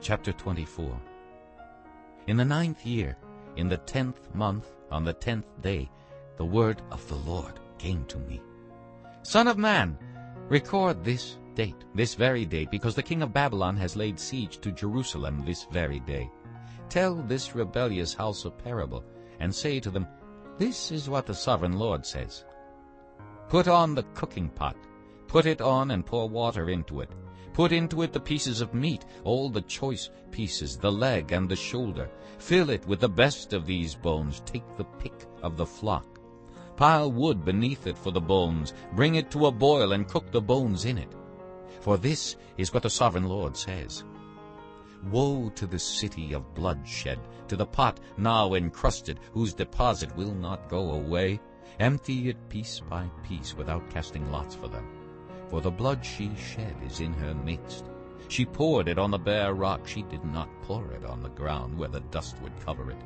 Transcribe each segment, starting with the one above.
Chapter 24 In the ninth year, in the tenth month, on the tenth day, the word of the Lord came to me. Son of man, record this date, this very date, because the king of Babylon has laid siege to Jerusalem this very day. Tell this rebellious house a parable, and say to them, This is what the sovereign Lord says. Put on the cooking pot, put it on and pour water into it. Put into it the pieces of meat, all the choice pieces, the leg and the shoulder. Fill it with the best of these bones. Take the pick of the flock. Pile wood beneath it for the bones. Bring it to a boil and cook the bones in it. For this is what the sovereign Lord says. Woe to the city of bloodshed, to the pot now encrusted, whose deposit will not go away. Empty it piece by piece without casting lots for them. For the blood she shed is in her midst. She poured it on the bare rock. She did not pour it on the ground where the dust would cover it.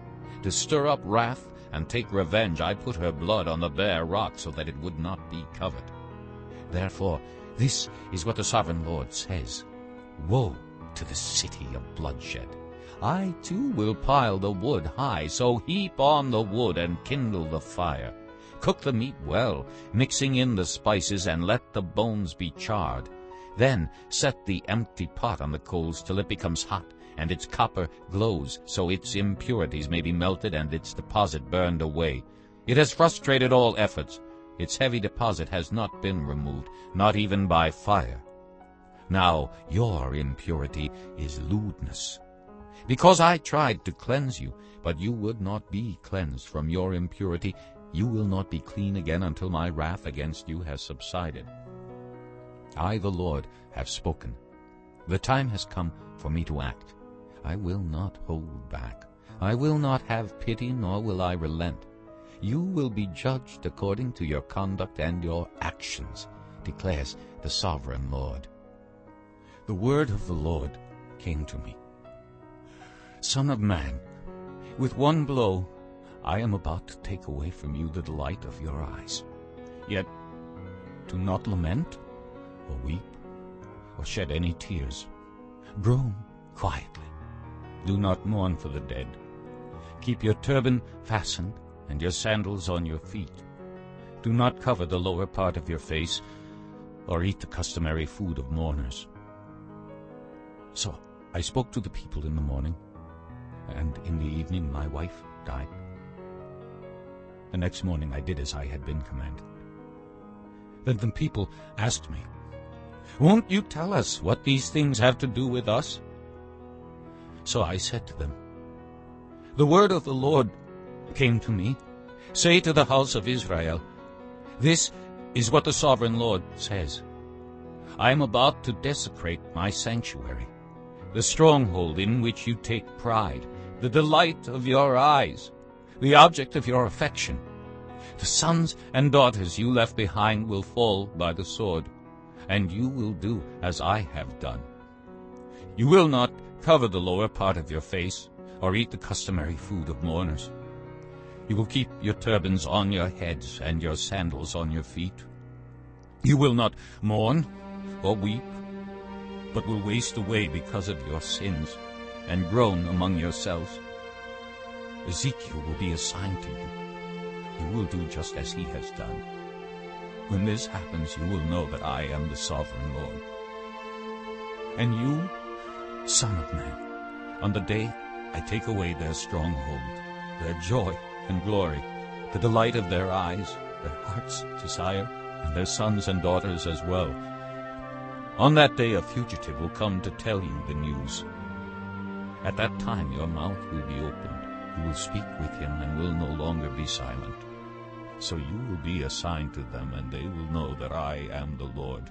To stir up wrath and take revenge, I put her blood on the bare rock so that it would not be covered. Therefore, this is what the sovereign Lord says. Woe to the city of bloodshed. I too will pile the wood high, so heap on the wood and kindle the fire. Cook the meat well, mixing in the spices, and let the bones be charred. Then set the empty pot on the coals till it becomes hot, and its copper glows, so its impurities may be melted and its deposit burned away. It has frustrated all efforts. Its heavy deposit has not been removed, not even by fire. Now your impurity is lewdness. Because I tried to cleanse you, but you would not be cleansed from your impurity, you will not be clean again until my wrath against you has subsided. I, the Lord, have spoken. The time has come for me to act. I will not hold back. I will not have pity, nor will I relent. You will be judged according to your conduct and your actions, declares the sovereign Lord. The word of the Lord came to me. Son of man, with one blow I am about to take away from you the delight of your eyes. Yet do not lament, or weep, or shed any tears. Groan quietly. Do not mourn for the dead. Keep your turban fastened and your sandals on your feet. Do not cover the lower part of your face, or eat the customary food of mourners. So I spoke to the people in the morning, and in the evening my wife died. The next morning I did as I had been commanded. Then the people asked me, Won't you tell us what these things have to do with us? So I said to them, The word of the Lord came to me. Say to the house of Israel, This is what the sovereign Lord says. I am about to desecrate my sanctuary, the stronghold in which you take pride, the delight of your eyes the object of your affection. The sons and daughters you left behind will fall by the sword, and you will do as I have done. You will not cover the lower part of your face or eat the customary food of mourners. You will keep your turbans on your heads and your sandals on your feet. You will not mourn or weep, but will waste away because of your sins and groan among yourselves. Ezekiel will be assigned to you. You will do just as he has done. When this happens, you will know that I am the sovereign Lord. And you, son of man, on the day I take away their stronghold, their joy and glory, the delight of their eyes, their heart's desire, and their sons and daughters as well. On that day a fugitive will come to tell you the news. At that time your mouth will be opened you will speak with him and will no longer be silent. So you will be assigned to them, and they will know that I am the Lord.